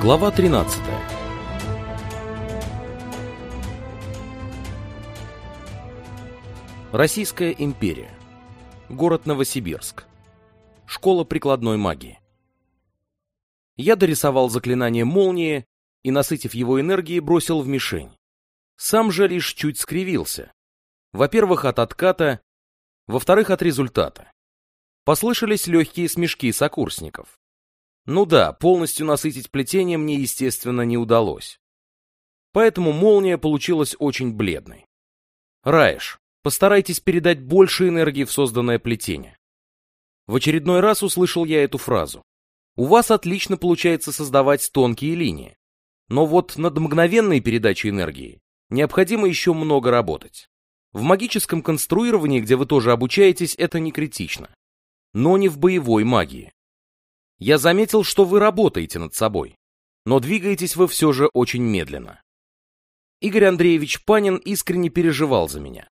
Глава 13 Российская империя. Город Новосибирск. Школа прикладной магии. Я дорисовал заклинание молнии и, насытив его энергией, бросил в мишень. Сам же лишь чуть скривился. Во-первых, от отката, во-вторых, от результата. Послышались легкие смешки сокурсников. Ну да, полностью насытить плетение мне, естественно, не удалось. Поэтому молния получилась очень бледной. Раиш, постарайтесь передать больше энергии в созданное плетение. В очередной раз услышал я эту фразу. У вас отлично получается создавать тонкие линии. Но вот над мгновенной передачей энергии необходимо еще много работать. В магическом конструировании, где вы тоже обучаетесь, это не критично. Но не в боевой магии. Я заметил, что вы работаете над собой, но двигаетесь вы все же очень медленно. Игорь Андреевич Панин искренне переживал за меня.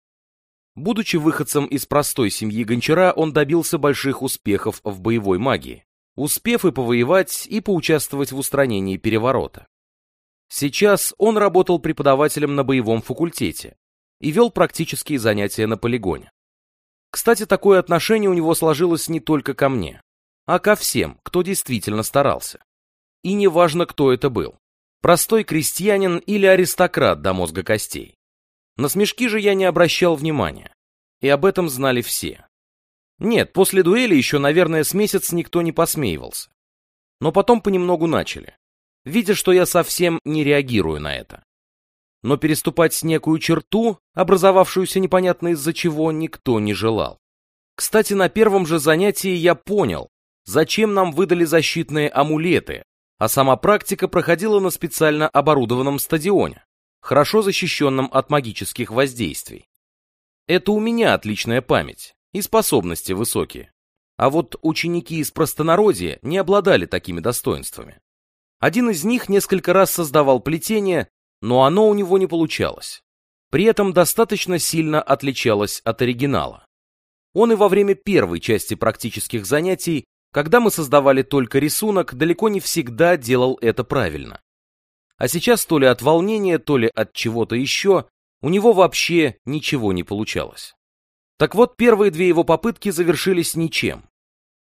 Будучи выходцем из простой семьи гончара, он добился больших успехов в боевой магии, успев и повоевать, и поучаствовать в устранении переворота. Сейчас он работал преподавателем на боевом факультете и вел практические занятия на полигоне. Кстати, такое отношение у него сложилось не только ко мне, а ко всем, кто действительно старался. И неважно, кто это был. Простой крестьянин или аристократ до мозга костей. На смешки же я не обращал внимания. И об этом знали все. Нет, после дуэли еще, наверное, с месяц никто не посмеивался. Но потом понемногу начали видя, что я совсем не реагирую на это. Но переступать некую черту, образовавшуюся непонятно из-за чего, никто не желал. Кстати, на первом же занятии я понял, зачем нам выдали защитные амулеты, а сама практика проходила на специально оборудованном стадионе, хорошо защищенном от магических воздействий. Это у меня отличная память и способности высокие. А вот ученики из простонародья не обладали такими достоинствами. Один из них несколько раз создавал плетение, но оно у него не получалось. При этом достаточно сильно отличалось от оригинала. Он и во время первой части практических занятий, когда мы создавали только рисунок, далеко не всегда делал это правильно. А сейчас то ли от волнения, то ли от чего-то еще, у него вообще ничего не получалось. Так вот, первые две его попытки завершились ничем,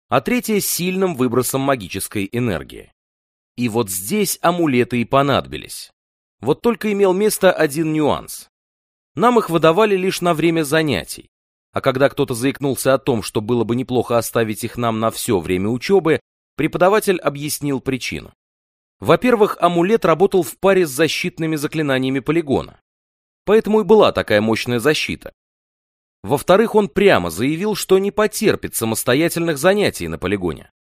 а третья сильным выбросом магической энергии. И вот здесь амулеты и понадобились. Вот только имел место один нюанс. Нам их выдавали лишь на время занятий. А когда кто-то заикнулся о том, что было бы неплохо оставить их нам на все время учебы, преподаватель объяснил причину. Во-первых, амулет работал в паре с защитными заклинаниями полигона. Поэтому и была такая мощная защита. Во-вторых, он прямо заявил, что не потерпит самостоятельных занятий на полигоне.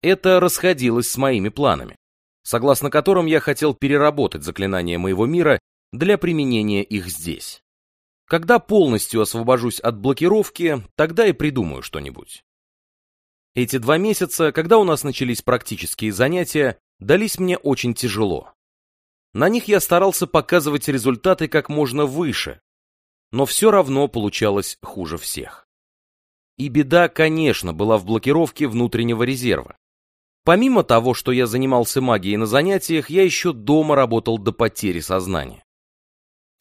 Это расходилось с моими планами, согласно которым я хотел переработать заклинания моего мира для применения их здесь. Когда полностью освобожусь от блокировки, тогда и придумаю что-нибудь. Эти два месяца, когда у нас начались практические занятия, дались мне очень тяжело. На них я старался показывать результаты как можно выше, но все равно получалось хуже всех. И беда, конечно, была в блокировке внутреннего резерва. Помимо того, что я занимался магией на занятиях, я еще дома работал до потери сознания.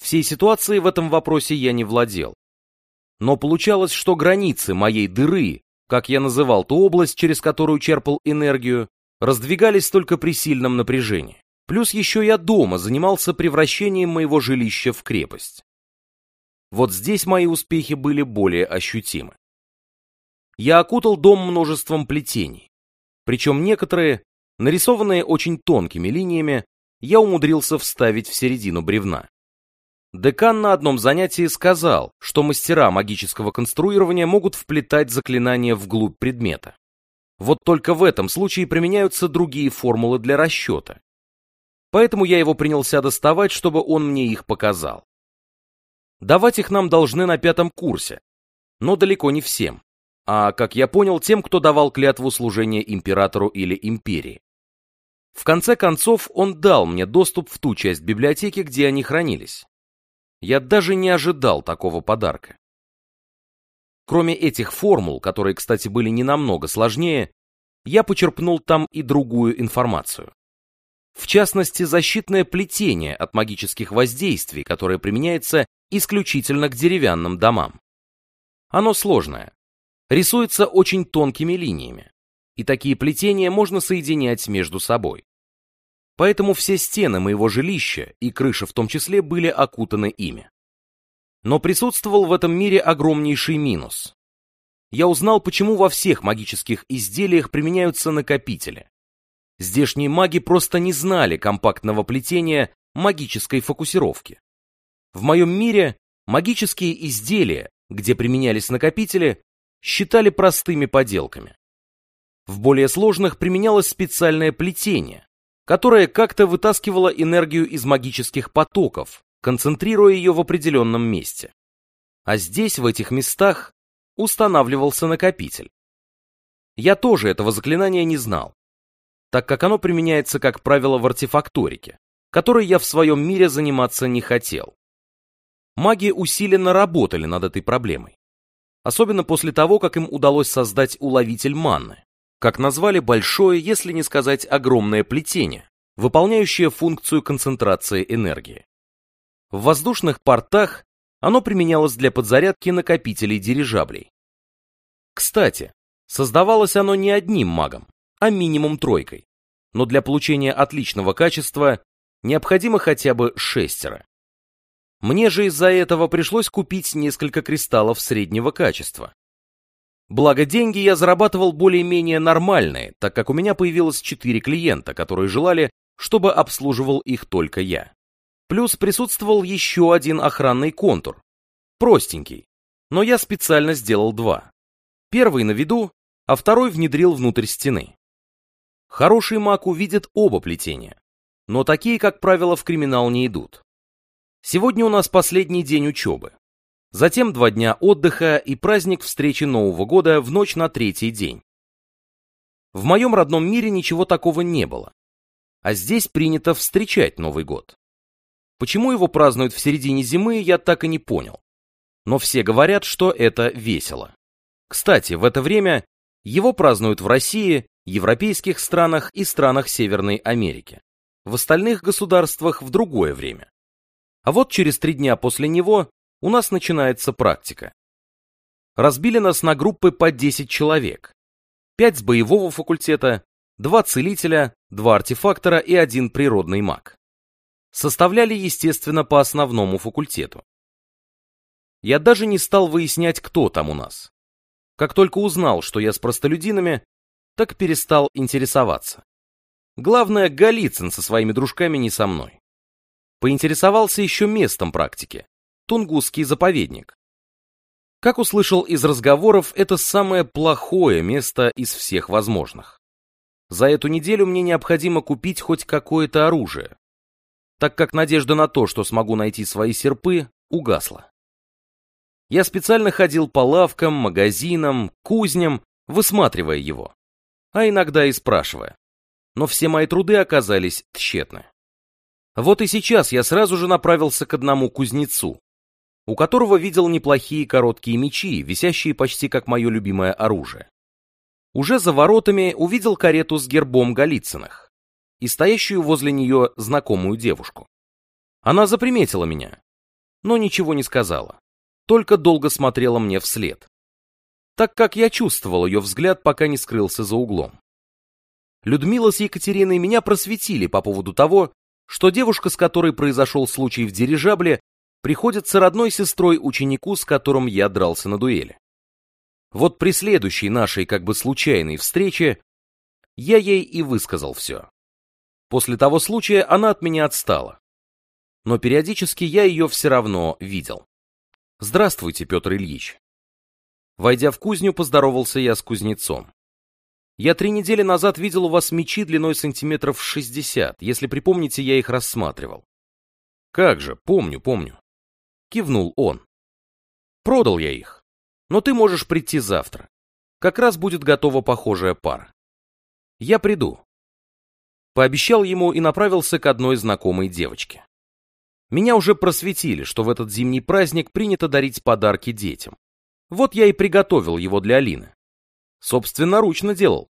Всей ситуации в этом вопросе я не владел. Но получалось, что границы моей дыры, как я называл ту область, через которую черпал энергию, раздвигались только при сильном напряжении. Плюс еще я дома занимался превращением моего жилища в крепость. Вот здесь мои успехи были более ощутимы. Я окутал дом множеством плетений. Причем некоторые, нарисованные очень тонкими линиями, я умудрился вставить в середину бревна. Декан на одном занятии сказал, что мастера магического конструирования могут вплетать заклинания вглубь предмета. Вот только в этом случае применяются другие формулы для расчета. Поэтому я его принялся доставать, чтобы он мне их показал. Давать их нам должны на пятом курсе, но далеко не всем а, как я понял, тем, кто давал клятву служения императору или империи. В конце концов, он дал мне доступ в ту часть библиотеки, где они хранились. Я даже не ожидал такого подарка. Кроме этих формул, которые, кстати, были не намного сложнее, я почерпнул там и другую информацию. В частности, защитное плетение от магических воздействий, которое применяется исключительно к деревянным домам. Оно сложное. Рисуется очень тонкими линиями. И такие плетения можно соединять между собой. Поэтому все стены моего жилища, и крыша в том числе, были окутаны ими. Но присутствовал в этом мире огромнейший минус. Я узнал, почему во всех магических изделиях применяются накопители. Здешние маги просто не знали компактного плетения магической фокусировки. В моем мире магические изделия, где применялись накопители, считали простыми поделками. В более сложных применялось специальное плетение, которое как-то вытаскивало энергию из магических потоков, концентрируя ее в определенном месте. А здесь, в этих местах, устанавливался накопитель. Я тоже этого заклинания не знал, так как оно применяется, как правило, в артефакторике, которой я в своем мире заниматься не хотел. Маги усиленно работали над этой проблемой, особенно после того, как им удалось создать уловитель манны, как назвали большое, если не сказать огромное плетение, выполняющее функцию концентрации энергии. В воздушных портах оно применялось для подзарядки накопителей дирижаблей. Кстати, создавалось оно не одним магом, а минимум тройкой, но для получения отличного качества необходимо хотя бы шестеро. Мне же из-за этого пришлось купить несколько кристаллов среднего качества, Благо деньги я зарабатывал более-менее нормальные, так как у меня появилось четыре клиента, которые желали, чтобы обслуживал их только я. Плюс присутствовал еще один охранный контур. Простенький, но я специально сделал два. Первый на виду, а второй внедрил внутрь стены. Хороший маг увидит оба плетения, но такие, как правило, в криминал не идут. Сегодня у нас последний день учебы. Затем два дня отдыха и праздник встречи Нового года в ночь на третий день. В моем родном мире ничего такого не было. А здесь принято встречать Новый год. Почему его празднуют в середине зимы, я так и не понял. Но все говорят, что это весело. Кстати, в это время его празднуют в России, европейских странах и странах Северной Америки. В остальных государствах в другое время. А вот через три дня после него у нас начинается практика. Разбили нас на группы по 10 человек. 5 с боевого факультета, 2 целителя, 2 артефактора и один природный маг. Составляли, естественно, по основному факультету. Я даже не стал выяснять, кто там у нас. Как только узнал, что я с простолюдинами, так перестал интересоваться. Главное, Голицын со своими дружками не со мной. Поинтересовался еще местом практики. Тунгусский заповедник. Как услышал из разговоров, это самое плохое место из всех возможных. За эту неделю мне необходимо купить хоть какое-то оружие, так как надежда на то, что смогу найти свои серпы, угасла. Я специально ходил по лавкам, магазинам, кузням, высматривая его, а иногда и спрашивая. Но все мои труды оказались тщетны. Вот и сейчас я сразу же направился к одному кузнецу, у которого видел неплохие короткие мечи, висящие почти как мое любимое оружие. Уже за воротами увидел карету с гербом Голицыных и стоящую возле нее знакомую девушку. Она заприметила меня, но ничего не сказала, только долго смотрела мне вслед, так как я чувствовал ее взгляд, пока не скрылся за углом. Людмила с Екатериной меня просветили по поводу того, что девушка, с которой произошел случай в дирижабле, приходится родной сестрой ученику, с которым я дрался на дуэли. Вот при следующей нашей как бы случайной встрече я ей и высказал все. После того случая она от меня отстала. Но периодически я ее все равно видел. Здравствуйте, Петр Ильич. Войдя в кузню, поздоровался я с кузнецом. Я три недели назад видел у вас мечи длиной сантиметров 60. Если припомните, я их рассматривал. Как же, помню, помню. Кивнул он. Продал я их. Но ты можешь прийти завтра. Как раз будет готова похожая пара. Я приду. Пообещал ему и направился к одной знакомой девочке. Меня уже просветили, что в этот зимний праздник принято дарить подарки детям. Вот я и приготовил его для Алины. Собственноручно делал.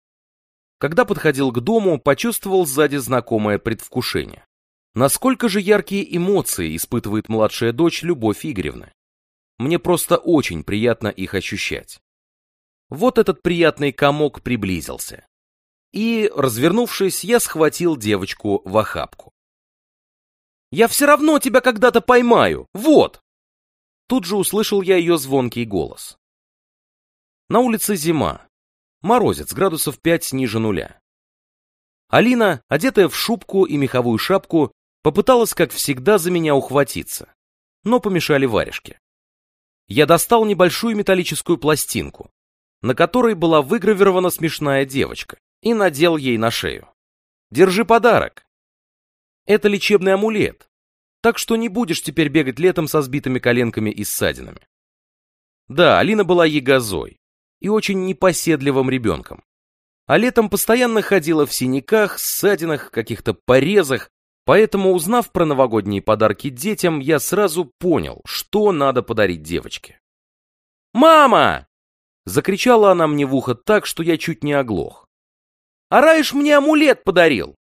Когда подходил к дому, почувствовал сзади знакомое предвкушение. Насколько же яркие эмоции испытывает младшая дочь Любовь Игоревна? Мне просто очень приятно их ощущать. Вот этот приятный комок приблизился. И, развернувшись, я схватил девочку в охапку. «Я все равно тебя когда-то поймаю! Вот!» Тут же услышал я ее звонкий голос. На улице зима. Морозец, градусов 5 ниже нуля. Алина, одетая в шубку и меховую шапку, попыталась, как всегда, за меня ухватиться, но помешали варежки. Я достал небольшую металлическую пластинку, на которой была выгравирована смешная девочка, и надел ей на шею. Держи подарок. Это лечебный амулет, так что не будешь теперь бегать летом со сбитыми коленками и ссадинами. Да, Алина была ягозой, и очень непоседливым ребенком. А летом постоянно ходила в синяках, ссадинах, каких-то порезах, поэтому, узнав про новогодние подарки детям, я сразу понял, что надо подарить девочке. «Мама!» — закричала она мне в ухо так, что я чуть не оглох. «А Раиш мне амулет подарил!»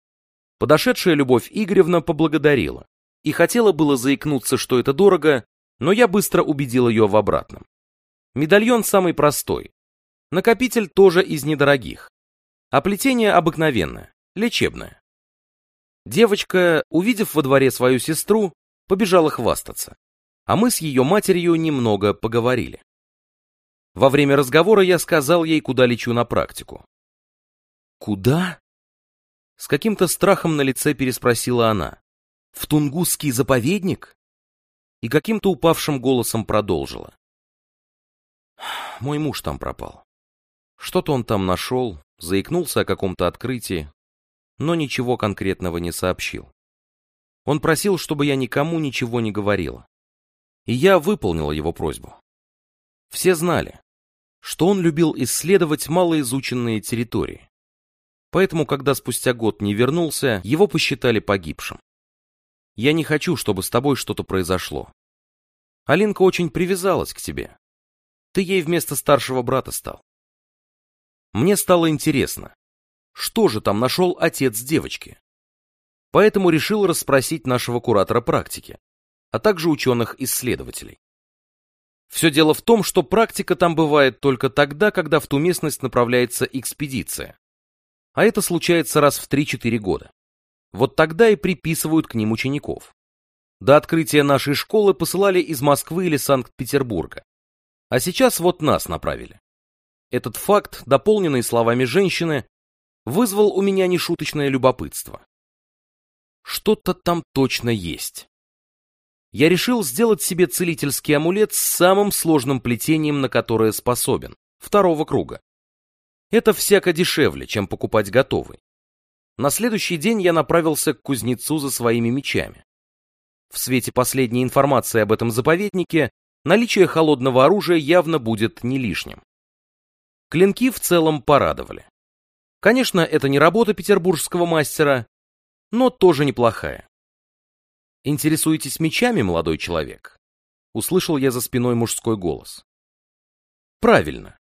Подошедшая Любовь Игоревна поблагодарила и хотела было заикнуться, что это дорого, но я быстро убедил ее в обратном. Медальон самый простой, Накопитель тоже из недорогих. А плетение обыкновенное, лечебное. Девочка, увидев во дворе свою сестру, побежала хвастаться. А мы с ее матерью немного поговорили. Во время разговора я сказал ей, куда лечу на практику. «Куда?» С каким-то страхом на лице переспросила она. «В Тунгусский заповедник?» И каким-то упавшим голосом продолжила. «Мой муж там пропал. Что-то он там нашел, заикнулся о каком-то открытии, но ничего конкретного не сообщил. Он просил, чтобы я никому ничего не говорила. И я выполнила его просьбу. Все знали, что он любил исследовать малоизученные территории. Поэтому, когда спустя год не вернулся, его посчитали погибшим. Я не хочу, чтобы с тобой что-то произошло. Алинка очень привязалась к тебе. Ты ей вместо старшего брата стал. Мне стало интересно, что же там нашел отец девочки. Поэтому решил расспросить нашего куратора практики, а также ученых-исследователей. Все дело в том, что практика там бывает только тогда, когда в ту местность направляется экспедиция. А это случается раз в 3-4 года. Вот тогда и приписывают к ним учеников. До открытия нашей школы посылали из Москвы или Санкт-Петербурга. А сейчас вот нас направили. Этот факт, дополненный словами женщины, вызвал у меня нешуточное любопытство. Что-то там точно есть. Я решил сделать себе целительский амулет с самым сложным плетением, на которое способен, второго круга. Это всяко дешевле, чем покупать готовый. На следующий день я направился к кузнецу за своими мечами. В свете последней информации об этом заповеднике наличие холодного оружия явно будет не лишним. Клинки в целом порадовали. Конечно, это не работа петербургского мастера, но тоже неплохая. «Интересуетесь мечами, молодой человек?» Услышал я за спиной мужской голос. «Правильно.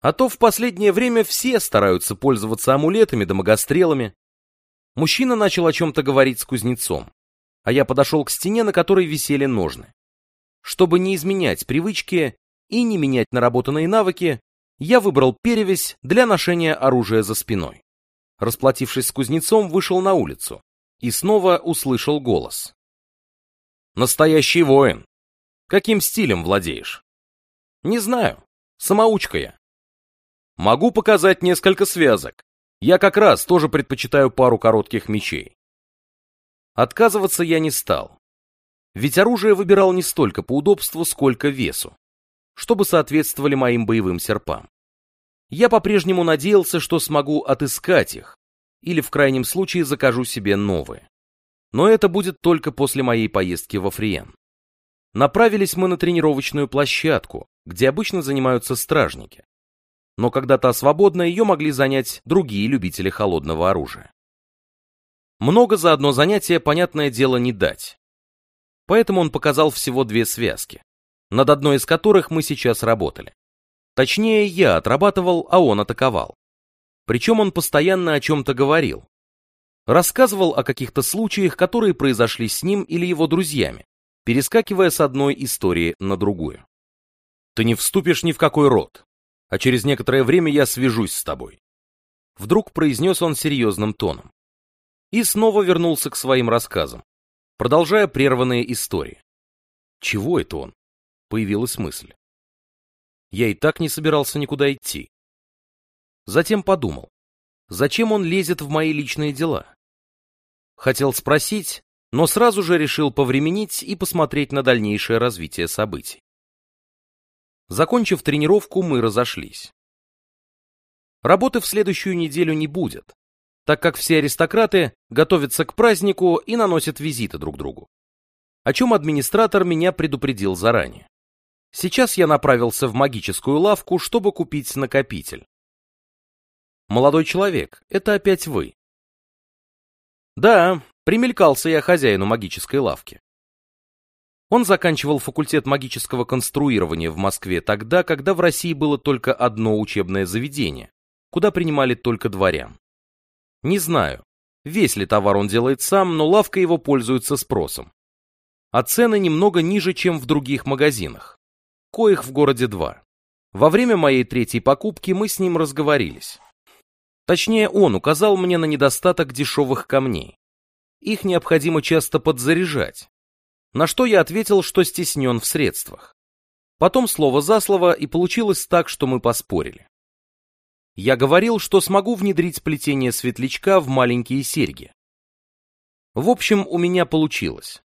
А то в последнее время все стараются пользоваться амулетами да магострелами». Мужчина начал о чем-то говорить с кузнецом, а я подошел к стене, на которой висели ножны. Чтобы не изменять привычки и не менять наработанные навыки, я выбрал перевязь для ношения оружия за спиной. Расплатившись с кузнецом, вышел на улицу и снова услышал голос. «Настоящий воин! Каким стилем владеешь?» «Не знаю. Самоучка я. Могу показать несколько связок. Я как раз тоже предпочитаю пару коротких мечей. Отказываться я не стал. Ведь оружие выбирал не столько по удобству, сколько весу чтобы соответствовали моим боевым серпам. Я по-прежнему надеялся, что смогу отыскать их, или в крайнем случае закажу себе новые. Но это будет только после моей поездки во Фриен. Направились мы на тренировочную площадку, где обычно занимаются стражники. Но когда та свободна, ее могли занять другие любители холодного оружия. Много за одно занятие, понятное дело, не дать. Поэтому он показал всего две связки над одной из которых мы сейчас работали. Точнее, я отрабатывал, а он атаковал. Причем он постоянно о чем-то говорил. Рассказывал о каких-то случаях, которые произошли с ним или его друзьями, перескакивая с одной истории на другую. Ты не вступишь ни в какой род, а через некоторое время я свяжусь с тобой. Вдруг произнес он серьезным тоном. И снова вернулся к своим рассказам, продолжая прерванные истории. Чего это он? Появилась мысль. Я и так не собирался никуда идти. Затем подумал, зачем он лезет в мои личные дела? Хотел спросить, но сразу же решил повременить и посмотреть на дальнейшее развитие событий. Закончив тренировку, мы разошлись. Работы в следующую неделю не будет, так как все аристократы готовятся к празднику и наносят визиты друг другу. О чем администратор меня предупредил заранее. Сейчас я направился в магическую лавку, чтобы купить накопитель. Молодой человек, это опять вы. Да, примелькался я хозяину магической лавки. Он заканчивал факультет магического конструирования в Москве тогда, когда в России было только одно учебное заведение, куда принимали только дворян. Не знаю, весь ли товар он делает сам, но лавка его пользуется спросом. А цены немного ниже, чем в других магазинах. Коих в городе два. Во время моей третьей покупки мы с ним разговорились. Точнее, он указал мне на недостаток дешевых камней. Их необходимо часто подзаряжать, на что я ответил, что стеснен в средствах. Потом слово за слово, и получилось так, что мы поспорили. Я говорил, что смогу внедрить плетение светлячка в маленькие серьги. В общем, у меня получилось.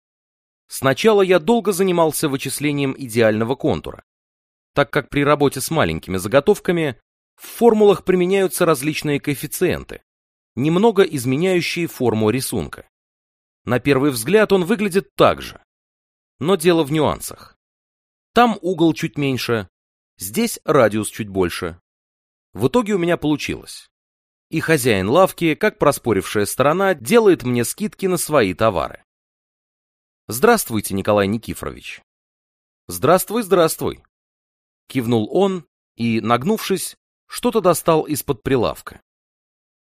Сначала я долго занимался вычислением идеального контура, так как при работе с маленькими заготовками в формулах применяются различные коэффициенты, немного изменяющие форму рисунка. На первый взгляд он выглядит так же, но дело в нюансах. Там угол чуть меньше, здесь радиус чуть больше. В итоге у меня получилось. И хозяин лавки, как проспорившая сторона, делает мне скидки на свои товары. Здравствуйте, Николай Никифорович. Здравствуй, здравствуй. Кивнул он и, нагнувшись, что-то достал из-под прилавка.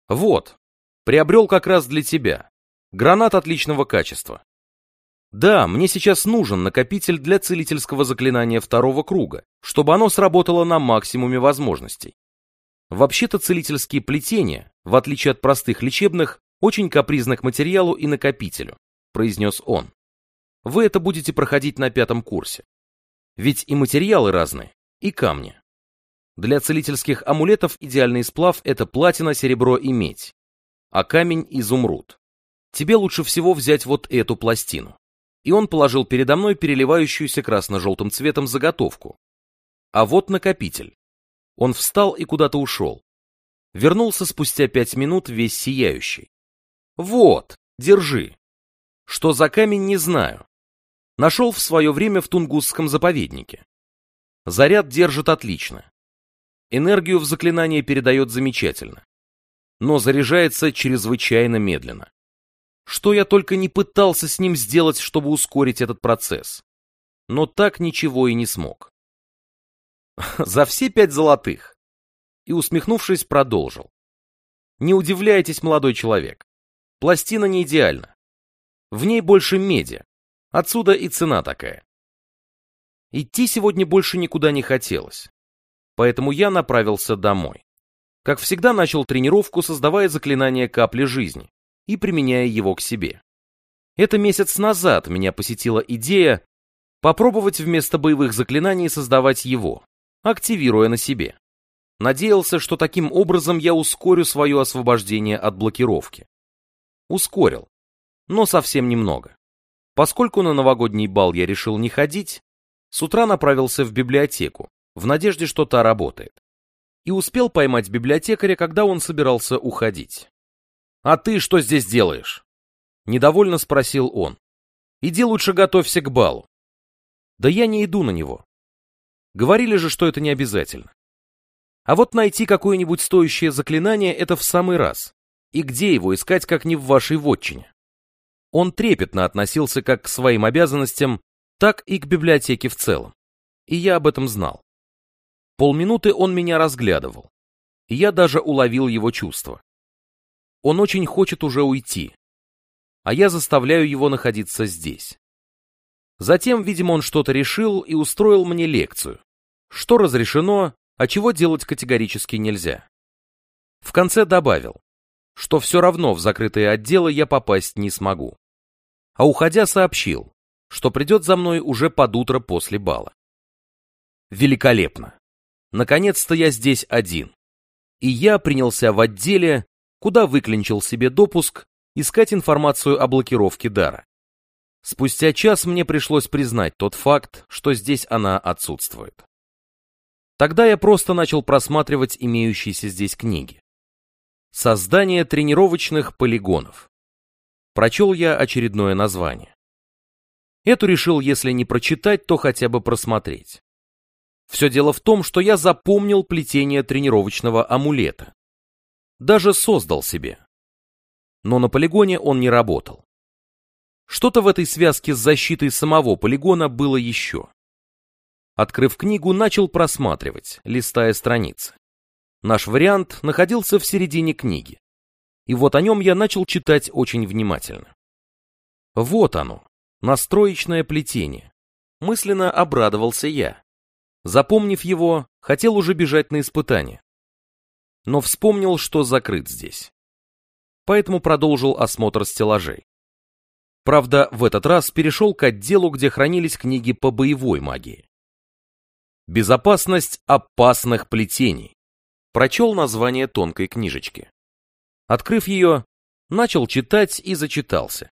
Вот, приобрел как раз для тебя. Гранат отличного качества. Да, мне сейчас нужен накопитель для целительского заклинания второго круга, чтобы оно сработало на максимуме возможностей. Вообще-то целительские плетения, в отличие от простых лечебных, очень капризны к материалу и накопителю, произнес он. Вы это будете проходить на пятом курсе. Ведь и материалы разные, и камни. Для целительских амулетов идеальный сплав – это платина, серебро и медь, а камень – изумруд. Тебе лучше всего взять вот эту пластину и он положил передо мной переливающуюся красно-желтым цветом заготовку. А вот накопитель. Он встал и куда-то ушел. Вернулся спустя пять минут весь сияющий. Вот, держи. Что за камень, не знаю. Нашел в свое время в Тунгусском заповеднике. Заряд держит отлично. Энергию в заклинание передает замечательно. Но заряжается чрезвычайно медленно что я только не пытался с ним сделать, чтобы ускорить этот процесс. Но так ничего и не смог. За все пять золотых. И, усмехнувшись, продолжил. Не удивляйтесь, молодой человек. Пластина не идеальна. В ней больше меди. Отсюда и цена такая. Идти сегодня больше никуда не хотелось. Поэтому я направился домой. Как всегда, начал тренировку, создавая заклинание капли жизни и применяя его к себе. Это месяц назад меня посетила идея попробовать вместо боевых заклинаний создавать его, активируя на себе. Надеялся, что таким образом я ускорю свое освобождение от блокировки. Ускорил, но совсем немного. Поскольку на новогодний бал я решил не ходить, с утра направился в библиотеку, в надежде, что та работает. И успел поймать библиотекаря, когда он собирался уходить. «А ты что здесь делаешь?» Недовольно спросил он. «Иди лучше готовься к балу». «Да я не иду на него. Говорили же, что это не обязательно. А вот найти какое-нибудь стоящее заклинание — это в самый раз. И где его искать, как не в вашей вотчине?» Он трепетно относился как к своим обязанностям, так и к библиотеке в целом. И я об этом знал. Полминуты он меня разглядывал. и я даже уловил его чувство. Он очень хочет уже уйти, а я заставляю его находиться здесь. Затем, видимо, он что-то решил и устроил мне лекцию. Что разрешено, а чего делать категорически нельзя. В конце добавил, что все равно в закрытые отделы я попасть не смогу. А уходя сообщил, что придет за мной уже под утро после бала. Великолепно. Наконец-то я здесь один. И я принялся в отделе, куда выклинчил себе допуск, искать информацию о блокировке дара. Спустя час мне пришлось признать тот факт, что здесь она отсутствует. Тогда я просто начал просматривать имеющиеся здесь книги. Создание тренировочных полигонов. Прочел я очередное название. Эту решил, если не прочитать, то хотя бы просмотреть. Все дело в том, что я запомнил плетение тренировочного амулета. Даже создал себе. Но на полигоне он не работал. Что-то в этой связке с защитой самого полигона было еще. Открыв книгу, начал просматривать, листая страницы. Наш вариант находился в середине книги. И вот о нем я начал читать очень внимательно. Вот оно, настроечное плетение. Мысленно обрадовался я. Запомнив его, хотел уже бежать на испытание. Но вспомнил, что закрыт здесь. Поэтому продолжил осмотр стеллажей. Правда, в этот раз перешел к отделу, где хранились книги по боевой магии. Безопасность опасных плетений прочел название тонкой книжечки. Открыв ее, начал читать и зачитался.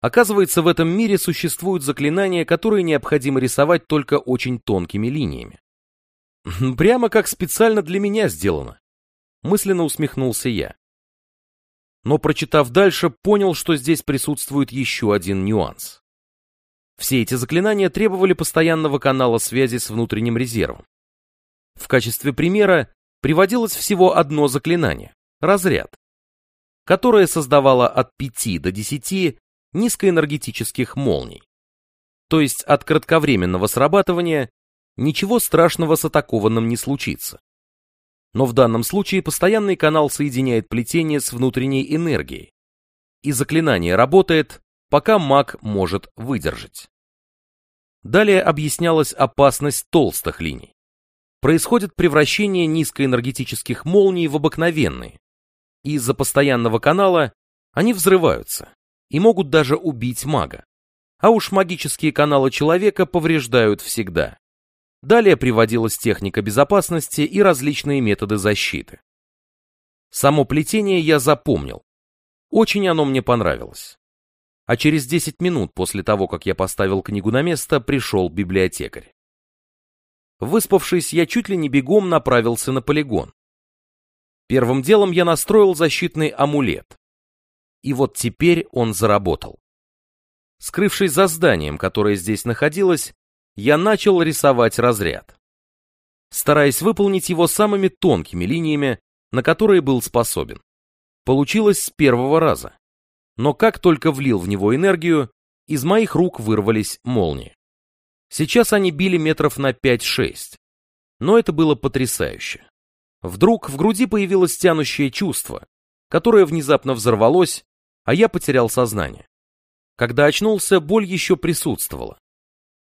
Оказывается, в этом мире существуют заклинания, которые необходимо рисовать только очень тонкими линиями. Прямо как специально для меня сделано. Мысленно усмехнулся я. Но прочитав дальше, понял, что здесь присутствует еще один нюанс. Все эти заклинания требовали постоянного канала связи с внутренним резервом. В качестве примера приводилось всего одно заклинание – разряд, которое создавало от 5 до 10 низкоэнергетических молний. То есть от кратковременного срабатывания ничего страшного с атакованным не случится. Но в данном случае постоянный канал соединяет плетение с внутренней энергией, и заклинание работает, пока маг может выдержать. Далее объяснялась опасность толстых линий происходит превращение низкоэнергетических молний в обыкновенные. Из-за постоянного канала они взрываются и могут даже убить мага. А уж магические каналы человека повреждают всегда. Далее приводилась техника безопасности и различные методы защиты. Само плетение я запомнил. Очень оно мне понравилось. А через 10 минут после того, как я поставил книгу на место, пришел библиотекарь. Выспавшись, я чуть ли не бегом направился на полигон. Первым делом я настроил защитный амулет. И вот теперь он заработал. Скрывшись за зданием, которое здесь находилось, я начал рисовать разряд. Стараясь выполнить его самыми тонкими линиями, на которые был способен. Получилось с первого раза. Но как только влил в него энергию, из моих рук вырвались молнии. Сейчас они били метров на 5-6. Но это было потрясающе. Вдруг в груди появилось тянущее чувство, которое внезапно взорвалось, а я потерял сознание. Когда очнулся, боль еще присутствовала.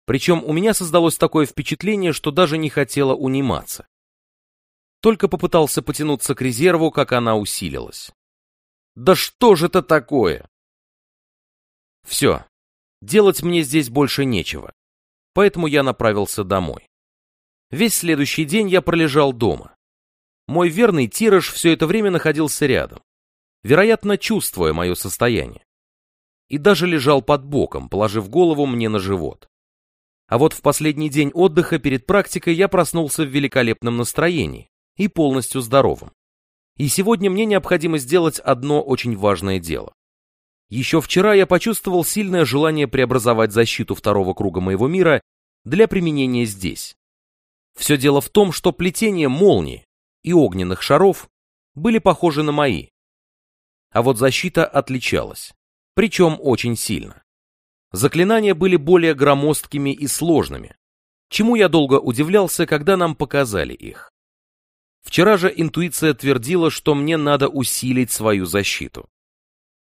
Причем у меня создалось такое впечатление, что даже не хотела униматься. Только попытался потянуться к резерву, как она усилилась. Да что же это такое? Все, делать мне здесь больше нечего поэтому я направился домой. Весь следующий день я пролежал дома. Мой верный Тираж все это время находился рядом, вероятно, чувствуя мое состояние. И даже лежал под боком, положив голову мне на живот. А вот в последний день отдыха перед практикой я проснулся в великолепном настроении и полностью здоровым. И сегодня мне необходимо сделать одно очень важное дело. Еще вчера я почувствовал сильное желание преобразовать защиту второго круга моего мира для применения здесь. Все дело в том, что плетение молнии и огненных шаров были похожи на мои. А вот защита отличалась, причем очень сильно. Заклинания были более громоздкими и сложными, чему я долго удивлялся, когда нам показали их. Вчера же интуиция твердила, что мне надо усилить свою защиту.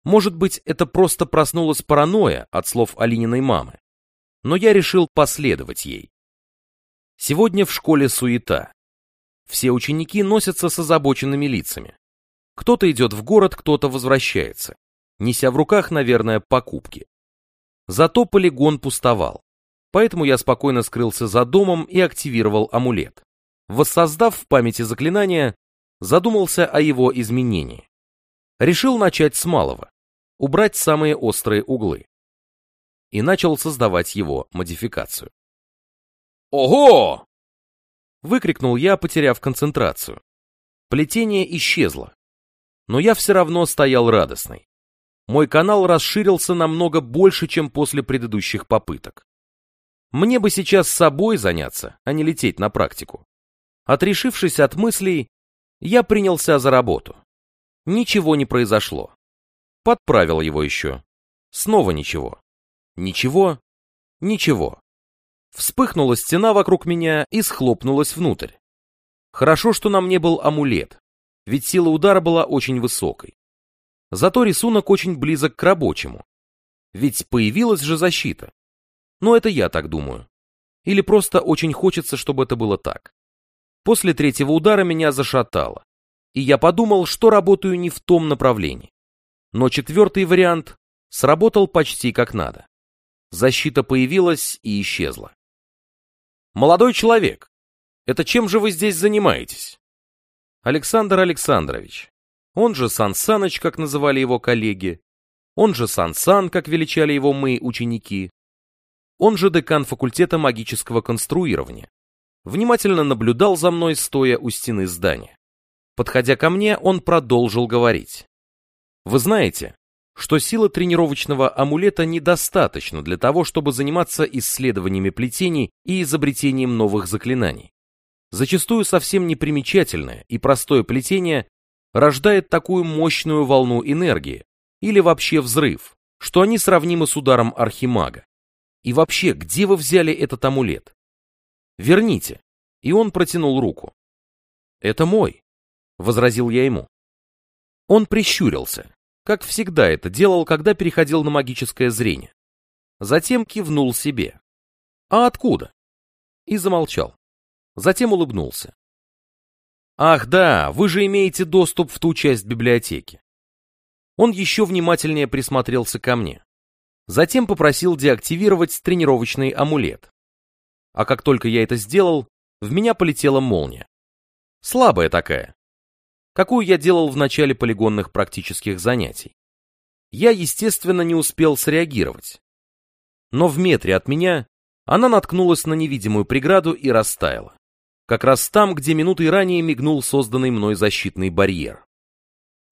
Может быть, это просто проснулась паранойя от слов Алининой мамы. Но я решил последовать ей. Сегодня в школе суета. Все ученики носятся с озабоченными лицами. Кто-то идет в город, кто-то возвращается, неся в руках, наверное, покупки. Зато полигон пустовал. Поэтому я спокойно скрылся за домом и активировал амулет. Воссоздав в памяти заклинание, задумался о его изменении. Решил начать с малого, убрать самые острые углы. И начал создавать его модификацию. «Ого!» Выкрикнул я, потеряв концентрацию. Плетение исчезло. Но я все равно стоял радостный. Мой канал расширился намного больше, чем после предыдущих попыток. Мне бы сейчас собой заняться, а не лететь на практику. Отрешившись от мыслей, я принялся за работу. Ничего не произошло. Подправил его еще. Снова ничего. Ничего. Ничего. Вспыхнула стена вокруг меня и схлопнулась внутрь. Хорошо, что на мне был амулет, ведь сила удара была очень высокой. Зато рисунок очень близок к рабочему. Ведь появилась же защита. Но это я так думаю. Или просто очень хочется, чтобы это было так. После третьего удара меня зашатало. И я подумал, что работаю не в том направлении. Но четвертый вариант сработал почти как надо. Защита появилась и исчезла. «Молодой человек, это чем же вы здесь занимаетесь?» Александр Александрович, он же Сан Саныч, как называли его коллеги, он же Сан Сан, как величали его мы, ученики, он же декан факультета магического конструирования, внимательно наблюдал за мной, стоя у стены здания. Подходя ко мне, он продолжил говорить. «Вы знаете, что сила тренировочного амулета недостаточна для того, чтобы заниматься исследованиями плетений и изобретением новых заклинаний. Зачастую совсем непримечательное и простое плетение рождает такую мощную волну энергии или вообще взрыв, что они сравнимы с ударом архимага. И вообще, где вы взяли этот амулет? Верните. И он протянул руку. Это мой, возразил я ему. Он прищурился, как всегда это делал, когда переходил на магическое зрение. Затем кивнул себе. «А откуда?» И замолчал. Затем улыбнулся. «Ах да, вы же имеете доступ в ту часть библиотеки». Он еще внимательнее присмотрелся ко мне. Затем попросил деактивировать тренировочный амулет. А как только я это сделал, в меня полетела молния. Слабая такая, какую я делал в начале полигонных практических занятий. Я, естественно, не успел среагировать. Но в метре от меня она наткнулась на невидимую преграду и растаяла. Как раз там, где минутой ранее мигнул созданный мной защитный барьер.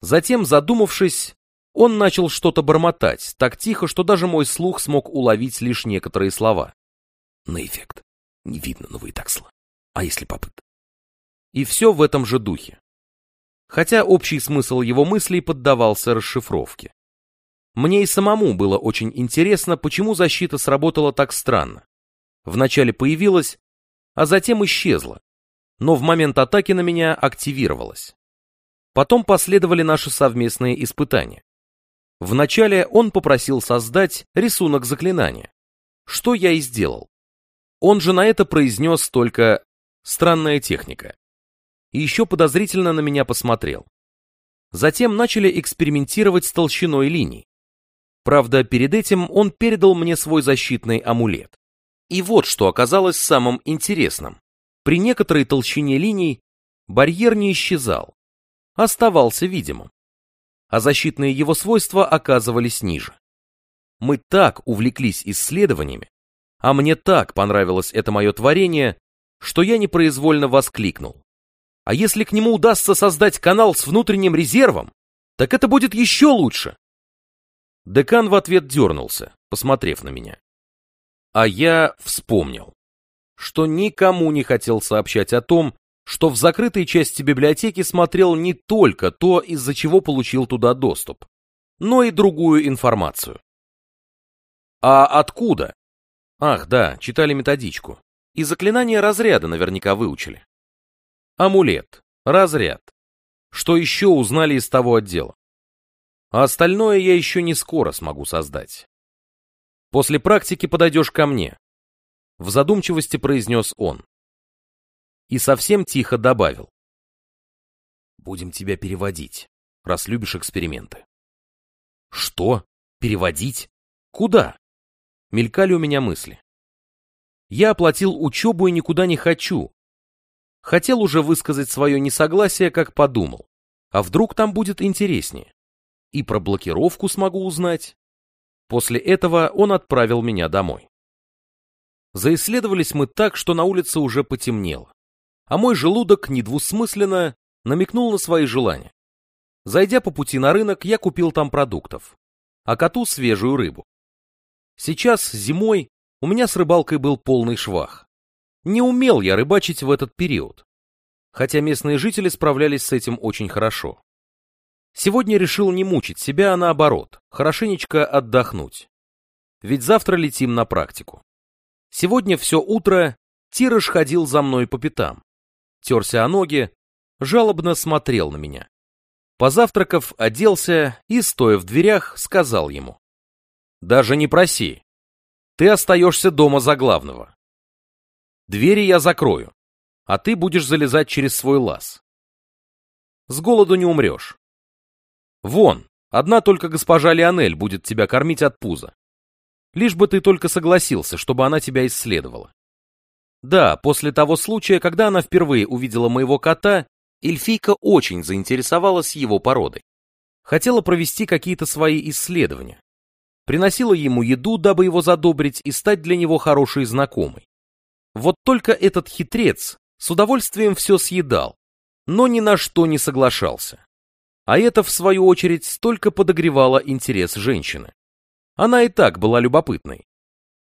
Затем, задумавшись, он начал что-то бормотать, так тихо, что даже мой слух смог уловить лишь некоторые слова. На эффект. Не видно, но вы и так сла. А если попыт? И все в этом же духе хотя общий смысл его мыслей поддавался расшифровке. Мне и самому было очень интересно, почему защита сработала так странно. Вначале появилась, а затем исчезла, но в момент атаки на меня активировалась. Потом последовали наши совместные испытания. Вначале он попросил создать рисунок заклинания, что я и сделал. Он же на это произнес только «странная техника» и еще подозрительно на меня посмотрел. Затем начали экспериментировать с толщиной линий. Правда, перед этим он передал мне свой защитный амулет. И вот что оказалось самым интересным. При некоторой толщине линий барьер не исчезал, оставался видимым, а защитные его свойства оказывались ниже. Мы так увлеклись исследованиями, а мне так понравилось это мое творение, что я непроизвольно воскликнул. А если к нему удастся создать канал с внутренним резервом, так это будет еще лучше. Декан в ответ дернулся, посмотрев на меня. А я вспомнил, что никому не хотел сообщать о том, что в закрытой части библиотеки смотрел не только то, из-за чего получил туда доступ, но и другую информацию. А откуда? Ах, да, читали методичку. И заклинания разряда наверняка выучили. Амулет. Разряд. Что еще узнали из того отдела? А остальное я еще не скоро смогу создать. После практики подойдешь ко мне. В задумчивости произнес он. И совсем тихо добавил. Будем тебя переводить, раз любишь эксперименты. Что? Переводить? Куда? Мелькали у меня мысли. Я оплатил учебу и никуда не хочу. Хотел уже высказать свое несогласие, как подумал. А вдруг там будет интереснее? И про блокировку смогу узнать. После этого он отправил меня домой. Заисследовались мы так, что на улице уже потемнело. А мой желудок недвусмысленно намекнул на свои желания. Зайдя по пути на рынок, я купил там продуктов, а коту свежую рыбу. Сейчас, зимой, у меня с рыбалкой был полный швах. Не умел я рыбачить в этот период, хотя местные жители справлялись с этим очень хорошо. Сегодня решил не мучить себя, а наоборот, хорошенечко отдохнуть. Ведь завтра летим на практику. Сегодня все утро Тирыш ходил за мной по пятам. Терся о ноги, жалобно смотрел на меня. Позавтракав, оделся и, стоя в дверях, сказал ему. «Даже не проси. Ты остаешься дома за главного. Двери я закрою, а ты будешь залезать через свой лаз. С голоду не умрешь. Вон, одна только госпожа Лионель будет тебя кормить от пуза. Лишь бы ты только согласился, чтобы она тебя исследовала. Да, после того случая, когда она впервые увидела моего кота, эльфийка очень заинтересовалась его породой. Хотела провести какие-то свои исследования. Приносила ему еду, дабы его задобрить и стать для него хорошей знакомой. Вот только этот хитрец с удовольствием все съедал, но ни на что не соглашался. А это, в свою очередь, только подогревало интерес женщины. Она и так была любопытной.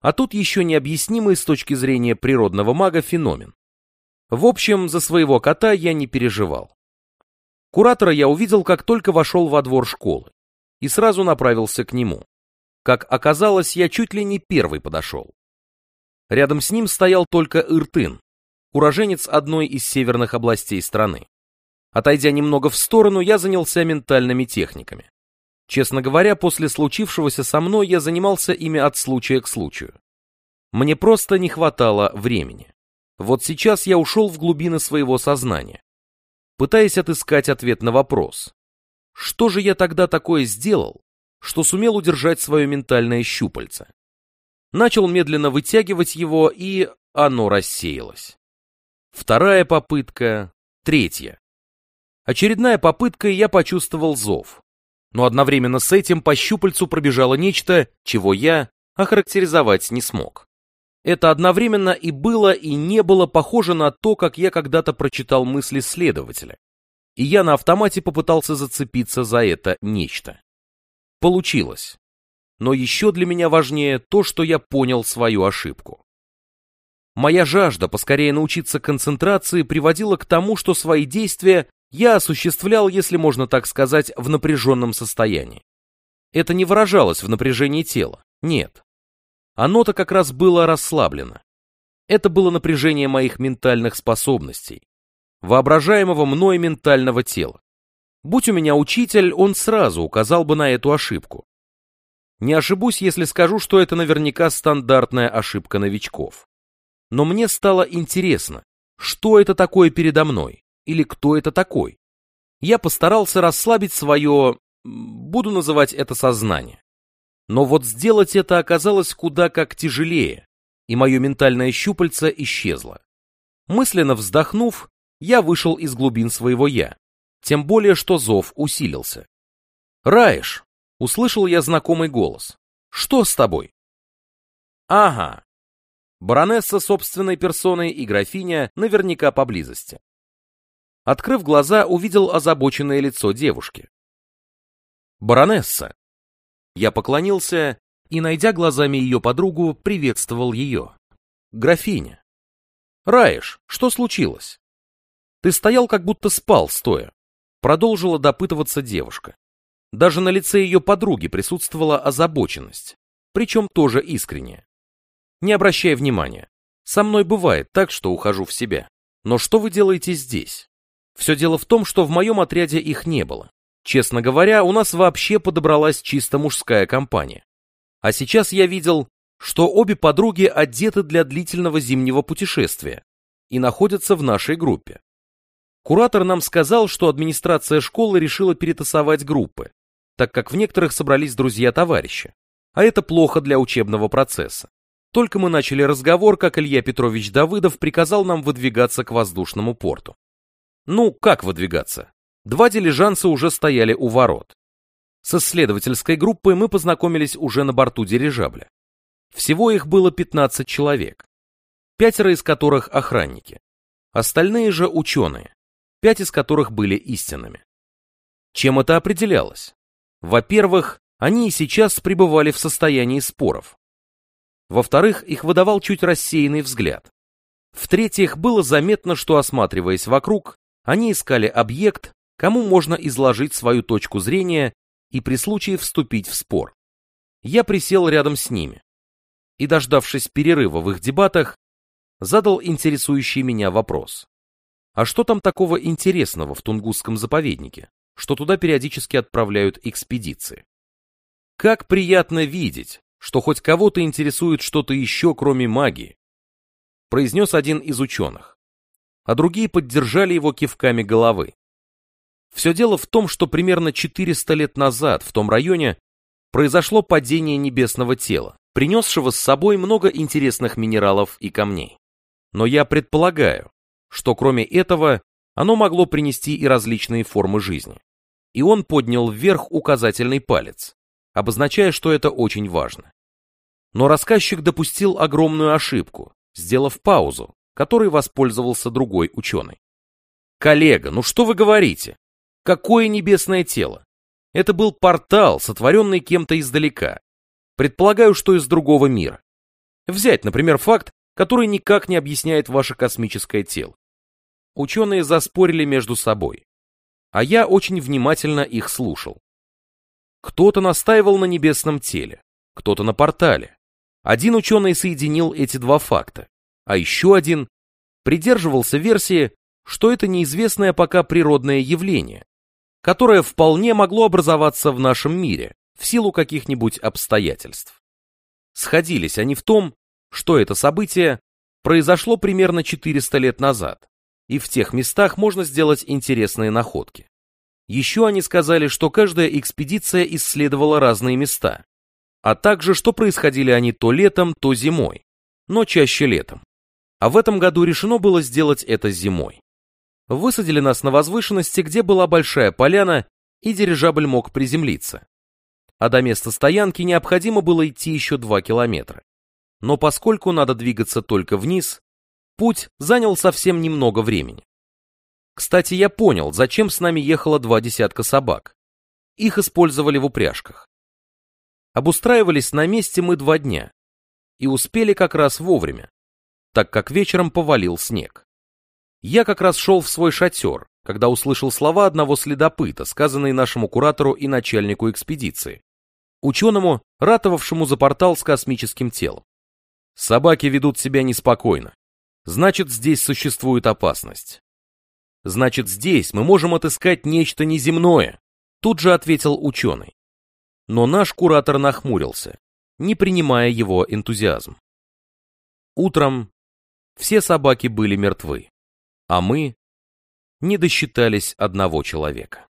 А тут еще необъяснимый с точки зрения природного мага феномен. В общем, за своего кота я не переживал. Куратора я увидел, как только вошел во двор школы, и сразу направился к нему. Как оказалось, я чуть ли не первый подошел. Рядом с ним стоял только Иртын, уроженец одной из северных областей страны. Отойдя немного в сторону, я занялся ментальными техниками. Честно говоря, после случившегося со мной я занимался ими от случая к случаю. Мне просто не хватало времени. Вот сейчас я ушел в глубины своего сознания, пытаясь отыскать ответ на вопрос. Что же я тогда такое сделал, что сумел удержать свое ментальное щупальце? Начал медленно вытягивать его, и оно рассеялось. Вторая попытка, третья. Очередная попытка, и я почувствовал зов. Но одновременно с этим по щупальцу пробежало нечто, чего я охарактеризовать не смог. Это одновременно и было, и не было похоже на то, как я когда-то прочитал мысли следователя. И я на автомате попытался зацепиться за это нечто. Получилось. Но еще для меня важнее то, что я понял свою ошибку. Моя жажда поскорее научиться концентрации приводила к тому, что свои действия я осуществлял, если можно так сказать, в напряженном состоянии. Это не выражалось в напряжении тела, нет. Оно-то как раз было расслаблено. Это было напряжение моих ментальных способностей, воображаемого мной ментального тела. Будь у меня учитель, он сразу указал бы на эту ошибку. Не ошибусь, если скажу, что это наверняка стандартная ошибка новичков. Но мне стало интересно, что это такое передо мной, или кто это такой. Я постарался расслабить свое, буду называть это сознание. Но вот сделать это оказалось куда как тяжелее, и мое ментальное щупальце исчезло. Мысленно вздохнув, я вышел из глубин своего «я», тем более, что зов усилился. «Раиш!» — услышал я знакомый голос. «Что с тобой?» «Ага». Баронесса собственной персоной и графиня наверняка поблизости. Открыв глаза, увидел озабоченное лицо девушки. «Баронесса!» Я поклонился и, найдя глазами ее подругу, приветствовал ее. «Графиня!» «Раиш, что случилось?» «Ты стоял, как будто спал, стоя», — продолжила допытываться девушка. Даже на лице ее подруги присутствовала озабоченность, причем тоже искренняя. «Не обращай внимания. Со мной бывает так, что ухожу в себя. Но что вы делаете здесь?» Все дело в том, что в моем отряде их не было. Честно говоря, у нас вообще подобралась чисто мужская компания. А сейчас я видел, что обе подруги одеты для длительного зимнего путешествия и находятся в нашей группе. Куратор нам сказал, что администрация школы решила перетасовать группы, так как в некоторых собрались друзья-товарищи, а это плохо для учебного процесса. Только мы начали разговор, как Илья Петрович Давыдов приказал нам выдвигаться к воздушному порту. Ну, как выдвигаться? Два дилижанса уже стояли у ворот. С исследовательской группой мы познакомились уже на борту дирижабля. Всего их было 15 человек, пятеро из которых охранники. Остальные же ученые, пять из которых были истинными. Чем это определялось? Во-первых, они и сейчас пребывали в состоянии споров. Во-вторых, их выдавал чуть рассеянный взгляд. В-третьих, было заметно, что, осматриваясь вокруг, они искали объект, кому можно изложить свою точку зрения и при случае вступить в спор. Я присел рядом с ними и, дождавшись перерыва в их дебатах, задал интересующий меня вопрос. А что там такого интересного в Тунгусском заповеднике, что туда периодически отправляют экспедиции? Как приятно видеть, что хоть кого-то интересует что-то еще, кроме магии, произнес один из ученых, а другие поддержали его кивками головы. Все дело в том, что примерно 400 лет назад в том районе произошло падение небесного тела, принесшего с собой много интересных минералов и камней. Но я предполагаю, что кроме этого оно могло принести и различные формы жизни. И он поднял вверх указательный палец, обозначая, что это очень важно. Но рассказчик допустил огромную ошибку, сделав паузу, которой воспользовался другой ученый. «Коллега, ну что вы говорите? Какое небесное тело? Это был портал, сотворенный кем-то издалека. Предполагаю, что из другого мира. Взять, например, факт, который никак не объясняет ваше космическое тело. Ученые заспорили между собой, а я очень внимательно их слушал. Кто-то настаивал на небесном теле, кто-то на портале. Один ученый соединил эти два факта, а еще один придерживался версии, что это неизвестное пока природное явление, которое вполне могло образоваться в нашем мире в силу каких-нибудь обстоятельств. Сходились они в том, что это событие произошло примерно 400 лет назад, и в тех местах можно сделать интересные находки. Еще они сказали, что каждая экспедиция исследовала разные места, а также, что происходили они то летом, то зимой, но чаще летом. А в этом году решено было сделать это зимой. Высадили нас на возвышенности, где была большая поляна, и дирижабль мог приземлиться. А до места стоянки необходимо было идти еще два километра. Но поскольку надо двигаться только вниз, путь занял совсем немного времени. Кстати, я понял, зачем с нами ехало два десятка собак. Их использовали в упряжках. Обустраивались на месте мы два дня и успели как раз вовремя, так как вечером повалил снег. Я как раз шел в свой шатер, когда услышал слова одного следопыта, сказанные нашему куратору и начальнику экспедиции, ученому, ратовавшему за портал с космическим телом. Собаки ведут себя неспокойно. Значит, здесь существует опасность. Значит, здесь мы можем отыскать нечто неземное, тут же ответил ученый. Но наш куратор нахмурился, не принимая его энтузиазм. Утром все собаки были мертвы, а мы не досчитались одного человека.